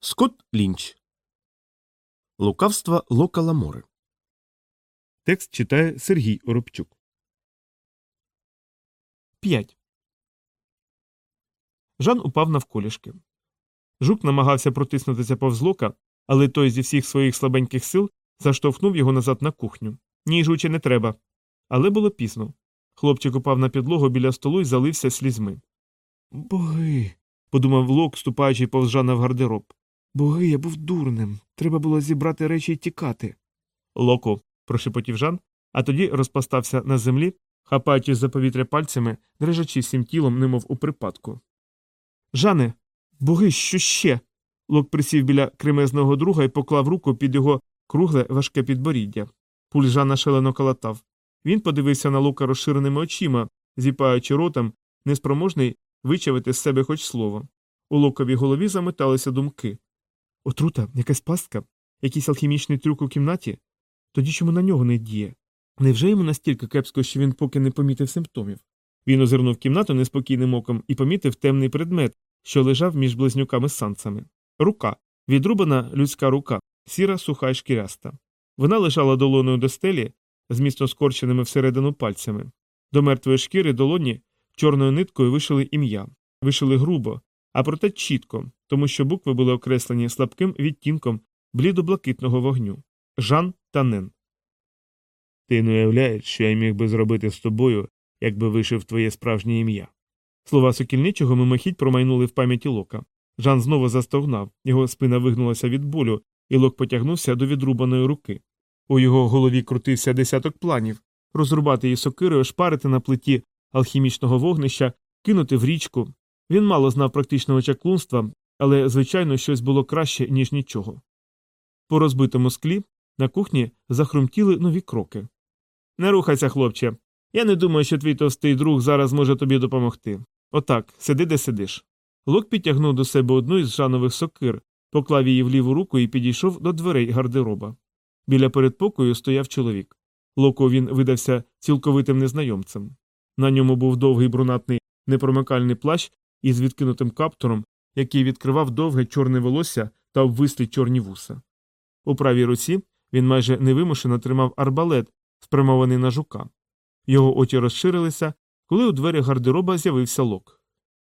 Скотт Лінч. Лукавства Лока Ламори. Текст читає Сергій Оробчук. 5. Жан упав навколішки. Жук намагався протиснутися повз лока, але той зі всіх своїх слабеньких сил заштовхнув його назад на кухню. Ні, жуче, не треба. Але було пізно. Хлопчик упав на підлогу біля столу і залився слізьми. Боги. подумав лок, ступаючи повз Жана в гардероб. Боги, я був дурним. Треба було зібрати речі і тікати. Локу, прошепотів Жан, а тоді розпостався на землі, хапаючись за повітря пальцями, дрижачи всім тілом, немов у припадку. Жане, боги, що ще? Лок присів біля кремезного друга і поклав руку під його кругле важке підборіддя. Пульс Жана шалено калатав. Він подивився на лука розширеними очима, зіпаючи ротом, неспроможний вичавити з себе хоч слово. У луковій голові заметалися думки. Отрута, якась пастка, якийсь алхімічний трюк у кімнаті? Тоді чому на нього не діє? Невже йому настільки кепсько, що він поки не помітив симптомів? Він озирнув кімнату неспокійним оком і помітив темний предмет, що лежав між близнюками санцами. Рука, відрубана людська рука, сіра, суха й шкіряста. Вона лежала долоною до стелі, змісно скорченими всередину пальцями. До мертвої шкіри долоні чорною ниткою вишили ім'я, вишили грубо, а проте чітко, тому що букви були окреслені слабким відтінком блідо-блакитного вогню Жан та Нен. Ти не уявляєш, що я міг би зробити з тобою, якби вишив твоє справжнє ім'я. Слова сокільничого мимохідь промайнули в пам'яті лока. Жан знову застогнав, його спина вигнулася від болю, і лок потягнувся до відрубаної руки. У його голові крутився десяток планів розрубати її сокирою, шпарити на плиті алхімічного вогнища, кинути в річку. Він мало знав практичного чаклунства, але, звичайно, щось було краще, ніж нічого. По розбитому склі на кухні захрумтіли нові кроки. Не рухайся, хлопче. Я не думаю, що твій товстий друг зараз може тобі допомогти. Отак, сиди, де сидиш. Лок підтягнув до себе одну із жанових сокир, поклав її в ліву руку і підійшов до дверей гардероба. Біля передпокою стояв чоловік. Локу він видався цілковитим незнайомцем. На ньому був довгий брунатний непромикальний плащ із відкинутим каптуром, який відкривав довге чорне волосся та обвислі чорні вуса. У правій руці він майже невимушено тримав арбалет, спрямований на жука. Його очі розширилися, коли у двері гардероба з'явився лок.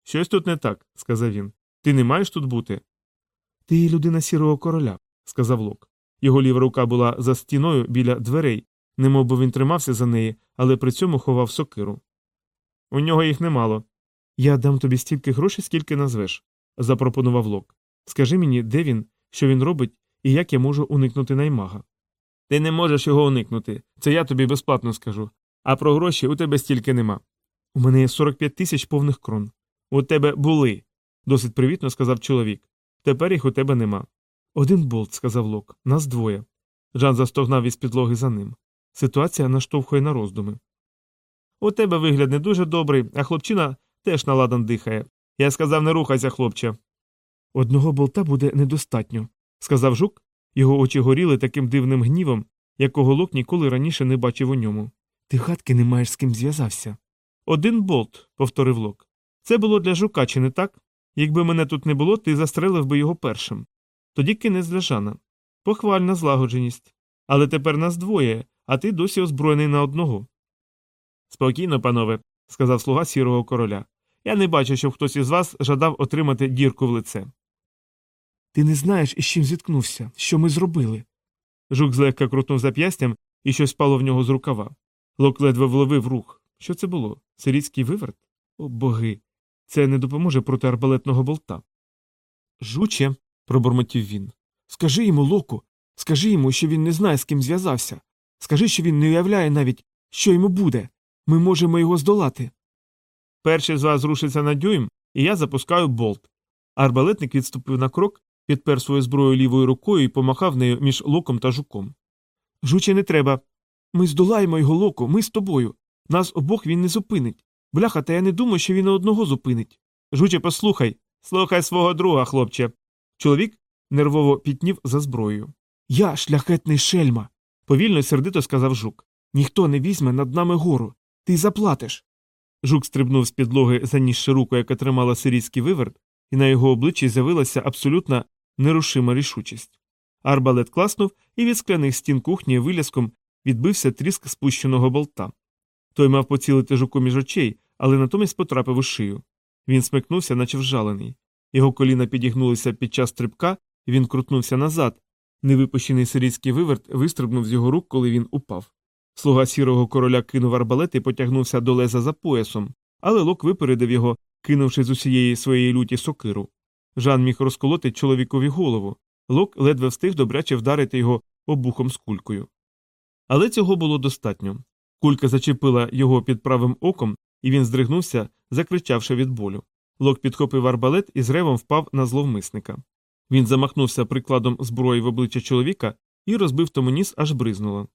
Щось тут не так, сказав він. Ти не маєш тут бути. Ти людина сірого короля, сказав лок. Його ліва рука була за стіною біля дверей, немов би він тримався за неї, але при цьому ховав сокиру. У нього їх немало. Я дам тобі стільки грошей, скільки назвеш, запропонував лок. Скажи мені, де він, що він робить і як я можу уникнути наймага. Ти не можеш його уникнути, це я тобі безплатно скажу. А про гроші у тебе стільки нема. У мене є 45 тисяч повних крон. У тебе були, досить привітно сказав чоловік. Тепер їх у тебе нема. Один болт, сказав Лок, нас двоє. Жан застогнав із підлоги за ним. Ситуація наштовхує на роздуми. У тебе вигляд не дуже добрий, а хлопчина теж наладан дихає. Я сказав, не рухайся, хлопче. Одного болта буде недостатньо, сказав жук, його очі горіли таким дивним гнівом, якого Лок ніколи раніше не бачив у ньому. Ти гадки не маєш з ким зв'язався. Один болт, повторив Лок. Це було для жука, чи не так? Якби мене тут не було, ти застрелив би його першим. Тоді кінець для Жана. Похвальна злагодженість. Але тепер нас двоє, а ти досі озброєний на одного. Спокійно, панове, сказав слуга сірого короля. Я не бачу, щоб хтось із вас жадав отримати дірку в лице. Ти не знаєш, із чим зіткнувся, що ми зробили. Жук злегка крутнув зап'ястям і щось спало в нього з рукава. Лок ледве вловив рух. Що це було? Сирійський виверт? О боги. Це не допоможе проти арбалетного болта. Жуче, пробурмотів він. Скажи йому, Локу, скажи йому, що він не знає, з ким зв'язався. Скажи, що він не уявляє навіть, що йому буде. Ми можемо його здолати. Перший з вас зрушиться на дюйм, і я запускаю болт. Арбалетник відступив на крок, підпер свою зброю лівою рукою і помахав нею між локом та жуком. Жуче, не треба. Ми здолаємо його локу, ми з тобою. Нас обох він не зупинить. Бляха, та я не думаю, що він одного зупинить. Жуче, послухай. Слухай свого друга, хлопче. Чоловік нервово пітнів за зброєю. Я шляхетний шельма, повільно й сердито сказав жук. Ніхто не візьме над нами гору. Ти заплатиш. Жук стрибнув з підлоги, занісши руку, яка тримала сирійський виверт, і на його обличчі з'явилася абсолютна нерушима рішучість. Арбалет класнув, і від скляних стін кухні виляском відбився тріск спущеного болта. Той мав поцілити жуку між очей, але натомість потрапив у шию. Він смикнувся, наче вжалений. Його коліна підігнулися під час стрибка, він крутнувся назад. Невипущений сирійський виверт вистрибнув з його рук, коли він упав. Слуга сірого короля кинув арбалет і потягнувся до леза за поясом, але лок випередив його, кинувши з усієї своєї люті сокиру. Жан міг розколоти чоловікові голову. Лок ледве встиг добряче вдарити його обухом з кулькою. Але цього було достатньо. Кулька зачепила його під правим оком, і він здригнувся, закричавши від болю. Лок підхопив арбалет і з ревом впав на зловмисника. Він замахнувся прикладом зброї в обличчя чоловіка і розбив тому ніс, аж бризнуло.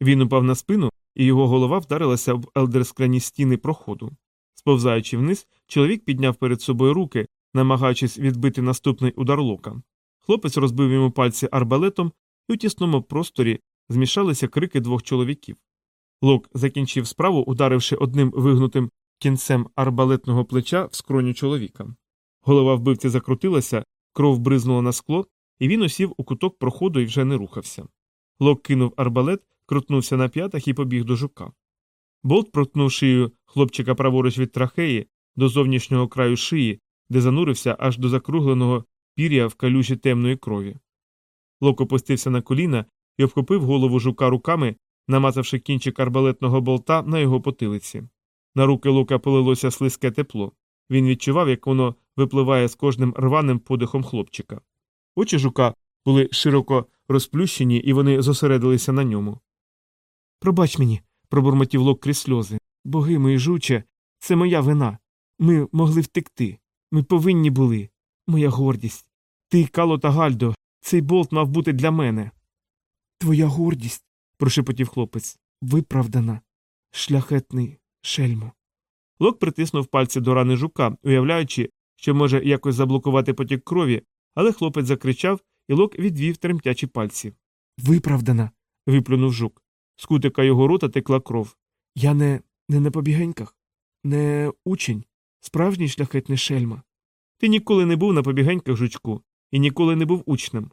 Він упав на спину, і його голова вдарилася в елдерскляні стіни проходу. Сповзаючи вниз, чоловік підняв перед собою руки, намагаючись відбити наступний удар лока. Хлопець розбив йому пальці арбалетом, і у тісному просторі змішалися крики двох чоловіків. Лок закінчив справу, ударивши одним вигнутим кінцем арбалетного плеча в скроню чоловіка. Голова вбивці закрутилася, кров бризнула на скло, і він усів у куток проходу і вже не рухався. Лок кинув арбалет, крутнувся на п'ятах і побіг до жука. Болт проткнув шию хлопчика праворуч від трахеї до зовнішнього краю шиї, де занурився аж до закругленого пір'я в калюжі темної крові. Лок опустився на коліна і обхопив голову жука руками, намазавши кінчик арбалетного болта на його потилиці. На руки лука полилося слизьке тепло. Він відчував, як воно випливає з кожним рваним подихом хлопчика. Очі жука були широко розплющені, і вони зосередилися на ньому. Пробач мені, пробурмотів лок крізь сльози. Боги мої жуче, це моя вина. Ми могли втекти. Ми повинні були. Моя гордість. Ти, Кало та Гальдо, цей болт мав бути для мене. Твоя гордість, прошепотів хлопець, виправдана. Шляхетний шельмо. Лок притиснув пальці до рани жука, уявляючи, що може якось заблокувати потік крові, але хлопець закричав, і лок відвів тремтячі пальці. Виправдана. виплюнув жук. З кутика його рота текла кров. Я не не на побігеньках, не учень, справжній шляхетний шельма. Ти ніколи не був на побігеньках жучку і ніколи не був учнем.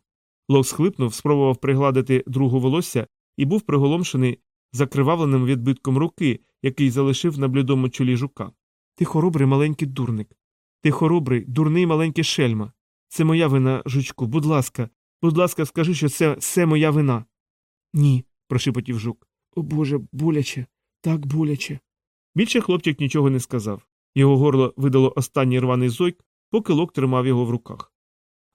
Лок схлипнув, спробував пригладити другу волосся і був приголомшений закривавленим відбитком руки, який залишив на блідому чолі жука. Ти хоробрий маленький дурник. Ти хоробрий, дурний маленький шельма. Це моя вина, жучку. Будь ласка, будь ласка, скажи, що це все моя вина. Ні, прошепотів жук. О Боже, боляче, так боляче. Більше хлопчик нічого не сказав. Його горло видало останній рваний зойк, поки лок тримав його в руках.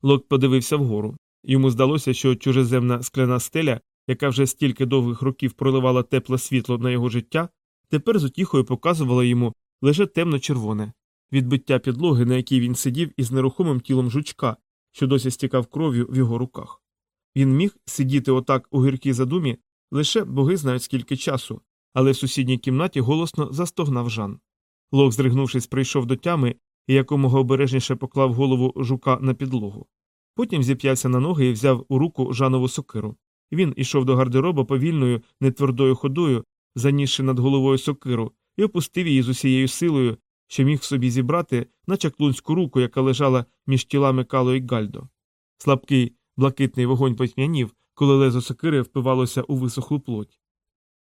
Лок подивився вгору. Йому здалося, що чужеземна скляна стеля, яка вже стільки довгих років проливала тепле світло на його життя, тепер з утіхою показувала йому лише темно-червоне відбиття підлоги, на якій він сидів із нерухомим тілом жучка, що досі стікав кров'ю в його руках. Він міг сидіти отак у гіркій задумі лише боги знають скільки часу, але в сусідній кімнаті голосно застогнав Жан. Лок, зригнувшись, прийшов до тями і якомога обережніше поклав голову жука на підлогу. Потім зіп'явся на ноги і взяв у руку Жанову сокиру. Він ішов до гардероба повільною, нетвердою ходою, занісши над головою сокиру, і опустив її з усією силою, що міг собі зібрати на чаклунську руку, яка лежала між тілами Кало і Гальдо. Слабкий блакитний вогонь потьмянів, коли лезо сокири впивалося у висохлу плоть.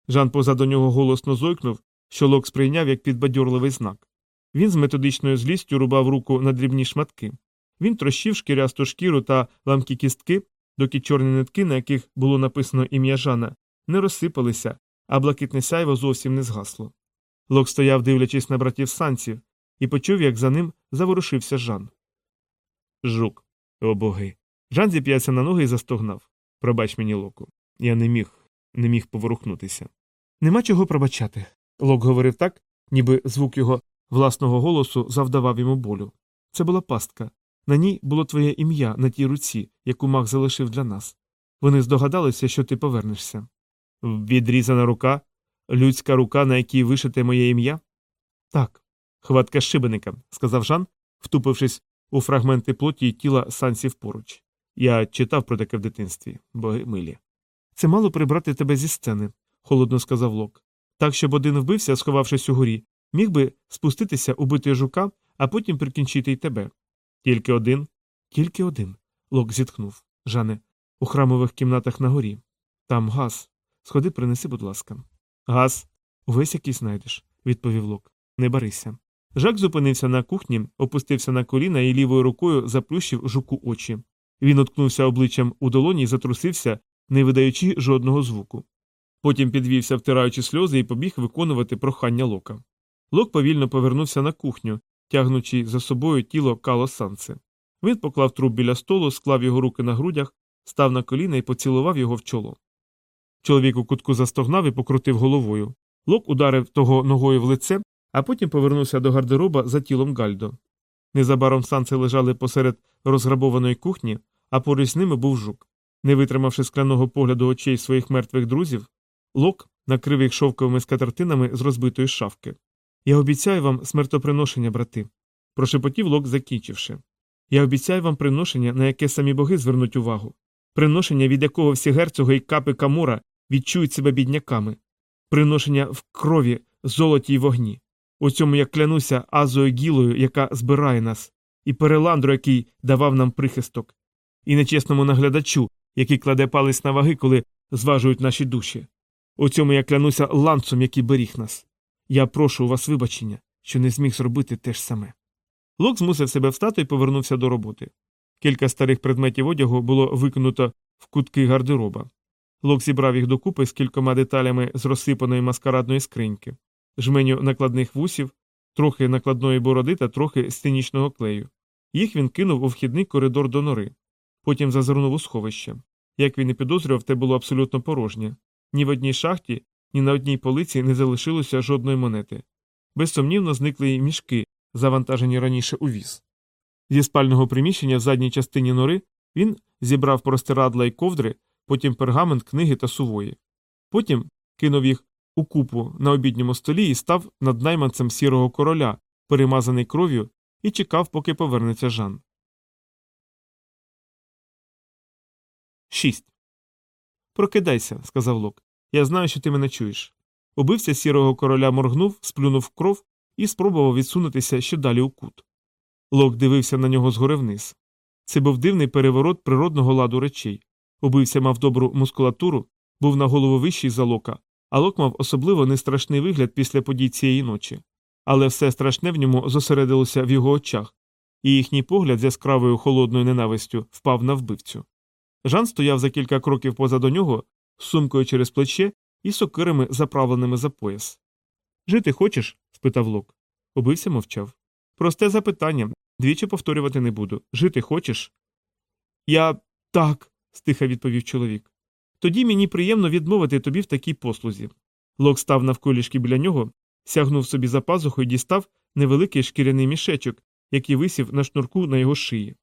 Жан позаду нього голосно зойкнув, що лок сприйняв як підбадьорливий знак. Він з методичною злістю рубав руку на дрібні шматки. Він трощив шкірясту шкіру та ламкі кістки, доки чорні нитки, на яких було написано ім'я Жана, не розсипалися, а блакитне сяйво зовсім не згасло. Лок стояв, дивлячись на братів санців, і почув, як за ним заворушився Жан. Жук. О боги. Жан зіп'явся на ноги і застогнав. Пробач мені, Локу. Я не міг, не міг поворухнутися. Нема чого пробачати. Лок говорив так, ніби звук його власного голосу завдавав йому болю. Це була пастка. На ній було твоє ім'я на тій руці, яку маг залишив для нас. Вони здогадалися, що ти повернешся. Відрізана рука, людська рука, на якій вишите моє ім'я? Так. Хватка шибеника, сказав Жан, втупившись у фрагменти плоті й тіла сансів поруч. Я читав про таке в дитинстві, боги милі. Це мало прибрати тебе зі сцени, холодно сказав Лок. Так, щоб один вбився, сховавшись у горі, міг би спуститися, убити жука, а потім прикінчити й тебе. Тільки один? Тільки один. Лок зітхнув. Жане, у храмових кімнатах на горі. Там газ. Сходи, принеси, будь ласка. Газ. Увесь який знайдеш, відповів Лок. Не барися. Жак зупинився на кухні, опустився на коліна і лівою рукою заплющив жуку очі. Він уткнувся обличчям у долоні і затрусився, не видаючи жодного звуку. Потім підвівся, втираючи сльози, і побіг виконувати прохання лока. Лок повільно повернувся на кухню, тягнучи за собою тіло Кало Санце. Він поклав труп біля столу, склав його руки на грудях, став на коліна і поцілував його в чоло. Чоловік у кутку застогнав і покрутив головою. Лок ударив того ногою в лице, а потім повернувся до гардероба за тілом Гальдо. Незабаром санці лежали посеред розграбованої кухні, а поруч з ними був жук. Не витримавши скляного погляду очей своїх мертвих друзів, Лок накрив їх шовковими скатертинами з розбитої шафки. Я обіцяю вам смертоприношення, брати. прошепотів Лок, закінчивши. Я обіцяю вам приношення, на яке самі боги звернуть увагу, приношення, від якого всі герцоги і капи Камора відчують себе бідняками, приношення в крові, золоті й вогні. У цьому я клянуся Азою Гілою, яка збирає нас, і переландру, який давав нам прихисток, і нечесному наглядачу, який кладе палець на ваги, коли зважують наші душі. У цьому я клянуся ланцом, який беріг нас. Я прошу у вас вибачення, що не зміг зробити те ж саме. Лок змусив себе встати і повернувся до роботи. Кілька старих предметів одягу було викинуто в кутки гардероба. Лок зібрав їх докупи з кількома деталями з розсипаної маскарадної скриньки, жменю накладних вусів, трохи накладної бороди та трохи сценічного клею. Їх він кинув у вхідний коридор до нори. Потім зазирнув у сховище. Як він і підозрював, те було абсолютно порожнє. Ні в одній шахті, ні на одній полиці не залишилося жодної монети. Безсумнівно зникли й мішки, завантажені раніше у віз. Зі спального приміщення в задній частині нори він зібрав простирадла й ковдри, потім пергамент, книги та сувої. Потім кинув їх у купу на обідньому столі і став над найманцем сірого короля, перемазаний кров'ю, і чекав, поки повернеться Жан. 6. Прокидайся, сказав Лок. Я знаю, що ти мене чуєш. Убивця сірого короля моргнув, сплюнув кров і спробував відсунутися ще далі у кут. Лок дивився на нього згори вниз. Це був дивний переворот природного ладу речей. Убивця мав добру мускулатуру, був на голову вищий за лока, а лок мав особливо нестрашний вигляд після подій цієї ночі. Але все страшне в ньому зосередилося в його очах, і їхній погляд з яскравою холодною ненавистю впав на вбивцю. Жан стояв за кілька кроків позаду нього, з сумкою через плече і сокирами, заправленими за пояс. Жити хочеш? спитав Лок. Убився мовчав. Просте запитання. Двічі повторювати не буду. Жити хочеш? Я так, стиха відповів чоловік. Тоді мені приємно відмовити тобі в такій послузі. Лок став навколішки біля нього, сягнув собі за пазуху і дістав невеликий шкіряний мішечок, який висів на шнурку на його шиї.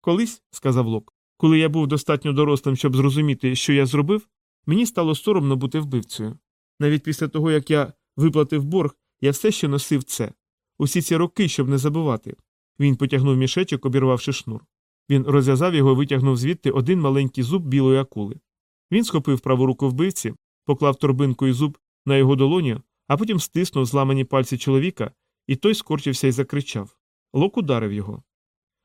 Колись, сказав Лок, коли я був достатньо дорослим, щоб зрозуміти, що я зробив, мені стало соромно бути вбивцею. Навіть після того, як я виплатив борг, я все ще носив це. Усі ці роки, щоб не забувати. Він потягнув мішечок, обірвавши шнур. Він розв'язав його і витягнув звідти один маленький зуб білої акули. Він схопив праву руку вбивці, поклав торбинку і зуб на його долоні, а потім стиснув зламані пальці чоловіка, і той скорчився і закричав. Лок ударив його.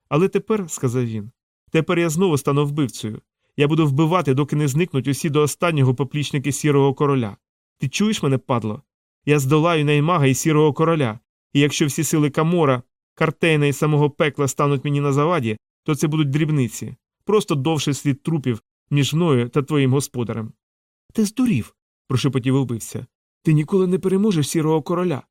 Але тепер, сказав він, тепер я знову стану вбивцею. Я буду вбивати, доки не зникнуть усі до останнього поплічники сірого короля. Ти чуєш мене, падло? Я здолаю наймага і сірого короля, і якщо всі сили Камора, Картейна і самого пекла стануть мені на заваді, то це будуть дрібниці, просто довший слід трупів між мною та твоїм господарем. Ти здурів, прошепотів убивця. Ти ніколи не переможеш сірого короля.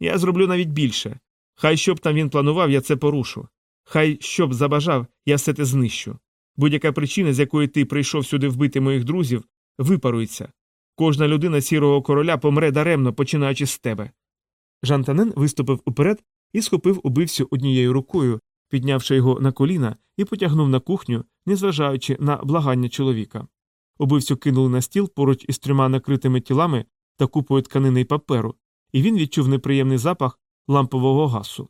Я зроблю навіть більше. Хай що б там він планував, я це порушу. Хай що б забажав, я все те знищу. Будь-яка причина, з якої ти прийшов сюди вбити моїх друзів, випарується. Кожна людина сірого короля помре даремно, починаючи з тебе. Жантанен виступив уперед і схопив убивцю однією рукою, піднявши його на коліна і потягнув на кухню, незважаючи на благання чоловіка. Убивцю кинули на стіл поруч із трьома накритими тілами та купою тканини й паперу, і він відчув неприємний запах лампового гасу.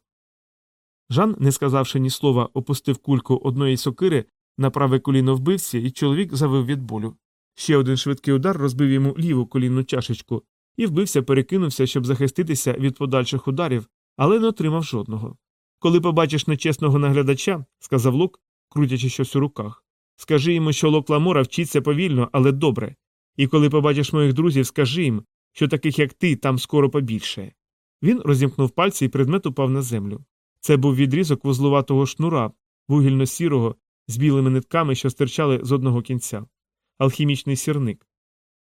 Жан, не сказавши ні слова, опустив кульку одної сокири на праве коліно вбивці, і чоловік завив від болю. Ще один швидкий удар розбив йому ліву колінну чашечку, і вбився перекинувся, щоб захиститися від подальших ударів, але не отримав жодного. Коли побачиш нечесного наглядача, сказав Лук, крутячи щось у руках. Скажи йому, що Лок Ламора вчиться повільно, але добре. І коли побачиш моїх друзів, скажи їм, що таких, як ти, там скоро побільше. Він розімкнув пальці і предмет упав на землю. Це був відрізок вузлуватого шнура, вугільно-сірого, з білими нитками, що стирчали з одного кінця, алхімічний сірник.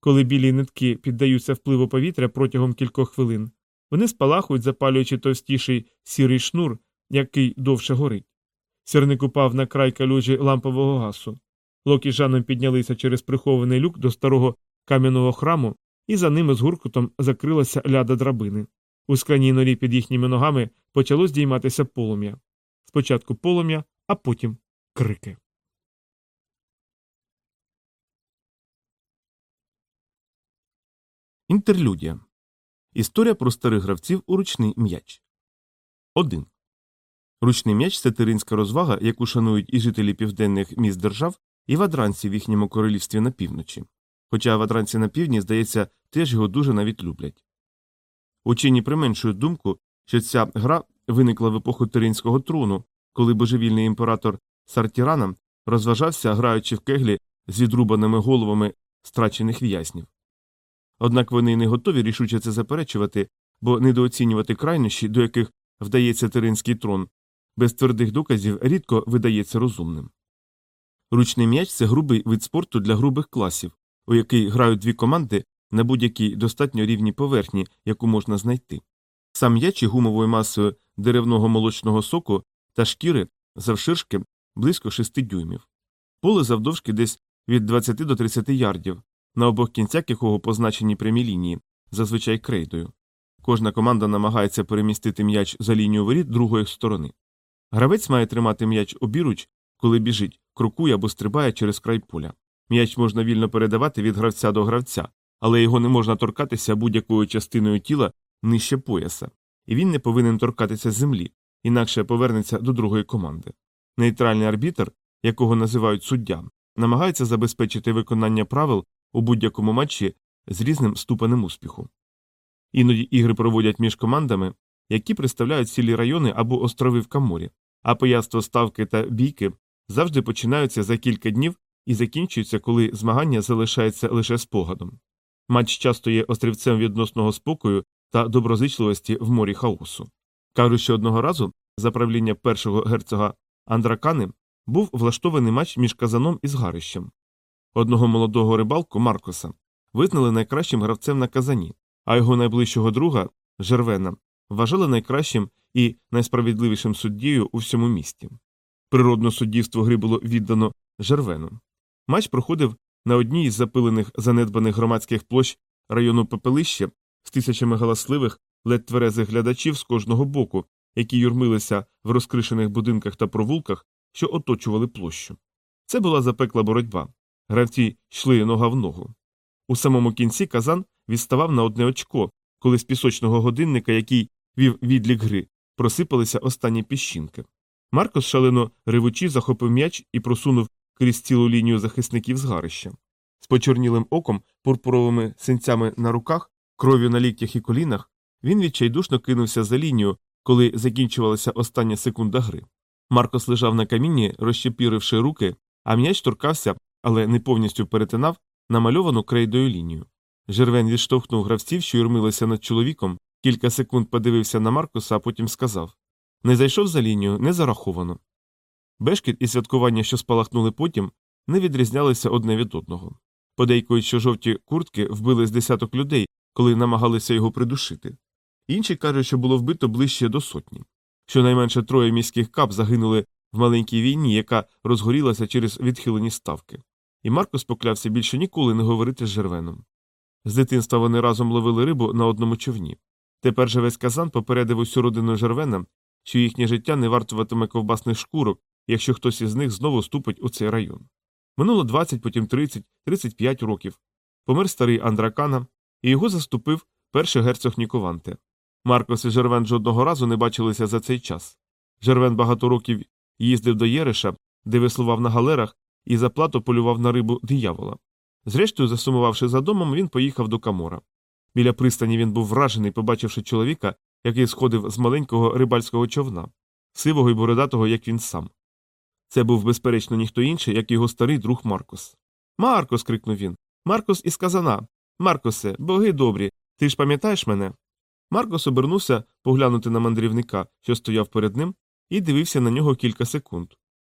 Коли білі нитки піддаються впливу повітря протягом кількох хвилин, вони спалахують, запалюючи товстіший сірий шнур, який довше горить. Сірник упав на край калюжі лампового гасу. Лок із Жаном піднялися через прихований люк до старого кам'яного храму, і за ними з гуркутом закрилася ляда драбини. У скляній норі під їхніми ногами почало здійматися полум'я. Спочатку полум'я, а потім крики. Інтерлюдія. Історія про старих гравців у ручний м'яч. 1. Ручний м'яч це тиринська розвага, яку шанують і жителі південних міст держав, і вадранці в їхньому королівстві на півночі. Хоча вадранці на півдні, здається, теж його дуже навіть люблять. Учені применшують думку, що ця гра виникла в епоху Тиринського трону, коли божевільний імператор Сартірана розважався, граючи в кеглі з відрубаними головами страчених в'язнів. Однак вони не готові рішуче це заперечувати, бо недооцінювати крайнощі, до яких вдається Тиринський трон, без твердих доказів рідко видається розумним. Ручний м'яч це грубий вид спорту для грубих класів, у який грають дві команди на будь-якій достатньо рівній поверхні, яку можна знайти. Сам м'яч і гумовою масою деревного молочного соку та шкіри завширшки близько 6 дюймів. Поле завдовжки десь від 20 до 30 ярдів, на обох кінцях якого позначені прямі лінії, зазвичай крейдою. Кожна команда намагається перемістити м'яч за лінію воріт другої сторони. Гравець має тримати м'яч обіруч, коли біжить, крокує або стрибає через край поля. М'яч можна вільно передавати від гравця до гравця, але його не можна торкатися будь-якою частиною тіла нижче пояса, і він не повинен торкатися землі, інакше повернеться до другої команди. Нейтральний арбітр, якого називають суддя, намагається забезпечити виконання правил у будь-якому матчі з різним ступенем успіху. Іноді ігри проводять між командами, які представляють цілі райони або острови в Каморі, а пояство ставки та бійки завжди починаються за кілька днів і закінчуються, коли змагання залишається лише спогадом. Матч часто є острівцем відносного спокою та доброзичливості в морі хаосу. Кажуть, що одного разу за правління першого герцога Андракани був влаштований матч між казаном і згарищем. Одного молодого рибалку Маркоса визнали найкращим гравцем на казані, а його найближчого друга Жервена вважали найкращим і найсправедливішим суддєю у всьому місті. Природно суддівство гри було віддано Жервену. Матч проходив на одній із запилених занедбаних громадських площ району Пепелище з тисячами галасливих, ледь тверезих глядачів з кожного боку, які юрмилися в розкришених будинках та провулках, що оточували площу. Це була запекла боротьба. Гравці йшли нога в ногу. У самому кінці казан відставав на одне очко, коли з пісочного годинника, який вів відлік гри, просипалися останні піщинки. Маркос шалено ревучі захопив м'яч і просунув крізь цілу лінію захисників згарища. З почорнілим оком, пурпуровими синцями на руках, кров'ю на ліктях і колінах, він відчайдушно кинувся за лінію, коли закінчувалася остання секунда гри. Маркос лежав на камінні, розщепіривши руки, а м'яч торкався, але не повністю перетинав намальовану крейдою лінію. Жервен відштовхнув гравців, що юрмилися над чоловіком, кілька секунд подивився на Маркуса, а потім сказав Не зайшов за лінію, не зараховано. Бешкіт і святкування, що спалахнули потім, не відрізнялися одне від одного. Подейкують, що жовті куртки вбили з десяток людей, коли намагалися його придушити. Інші кажуть, що було вбито ближче до сотні. Щонайменше троє міських кап загинули в маленькій війні, яка розгорілася через відхилені ставки. І Маркос поклявся більше ніколи не говорити з Жервеном. З дитинства вони разом ловили рибу на одному човні. Тепер же весь казан попередив усю родину Жервена, що їхнє життя не вартуватиме ковбасних шкурок, якщо хтось із них знову ступить у цей район. Минуло 20, потім 30, 35 років. Помер старий Андракана, і його заступив перший герцог Нікованте. Маркос і Жервен жодного разу не бачилися за цей час. Жервен багато років їздив до Єриша, де веслував на галерах і за плату полював на рибу диявола. Зрештою, засумувавши за домом, він поїхав до Камора. Біля пристані він був вражений, побачивши чоловіка, який сходив з маленького рибальського човна, сивого і бородатого, як він сам. Це був, безперечно, ніхто інший, як його старий друг Маркос. Маркос. крикнув він. Маркос із казана. Маркосе, боги добрі, ти ж пам'ятаєш мене? Маркос обернувся поглянути на мандрівника, що стояв перед ним, і дивився на нього кілька секунд.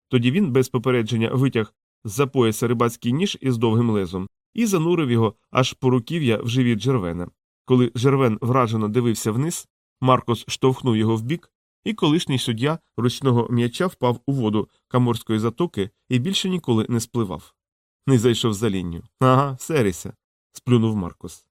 Тоді він без попередження витяг з-за пояса рибацький ніж із довгим лезом і занурив його аж по руків'я в живіт Жервена. Коли Жервен вражено дивився вниз, Маркос штовхнув його вбік, і колишній суддя ручного м'яча впав у воду каморської затоки і більше ніколи не спливав. Не зайшов за лінію. Ага, серися, сплюнув Маркос.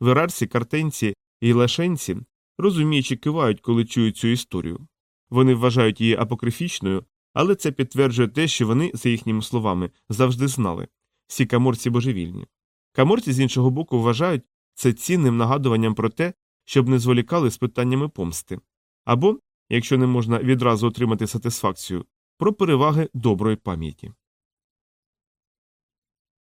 Верарці, картенці і лашенці, розуміючи, кивають, коли чують цю історію. Вони вважають її апокрифічною, але це підтверджує те, що вони, за їхніми словами, завжди знали всі каморці божевільні. Каморці, з іншого боку, вважають це цінним нагадуванням про те, щоб не зволікали з питаннями помсти. Або, якщо не можна відразу отримати сатисфакцію, про переваги доброї пам'яті.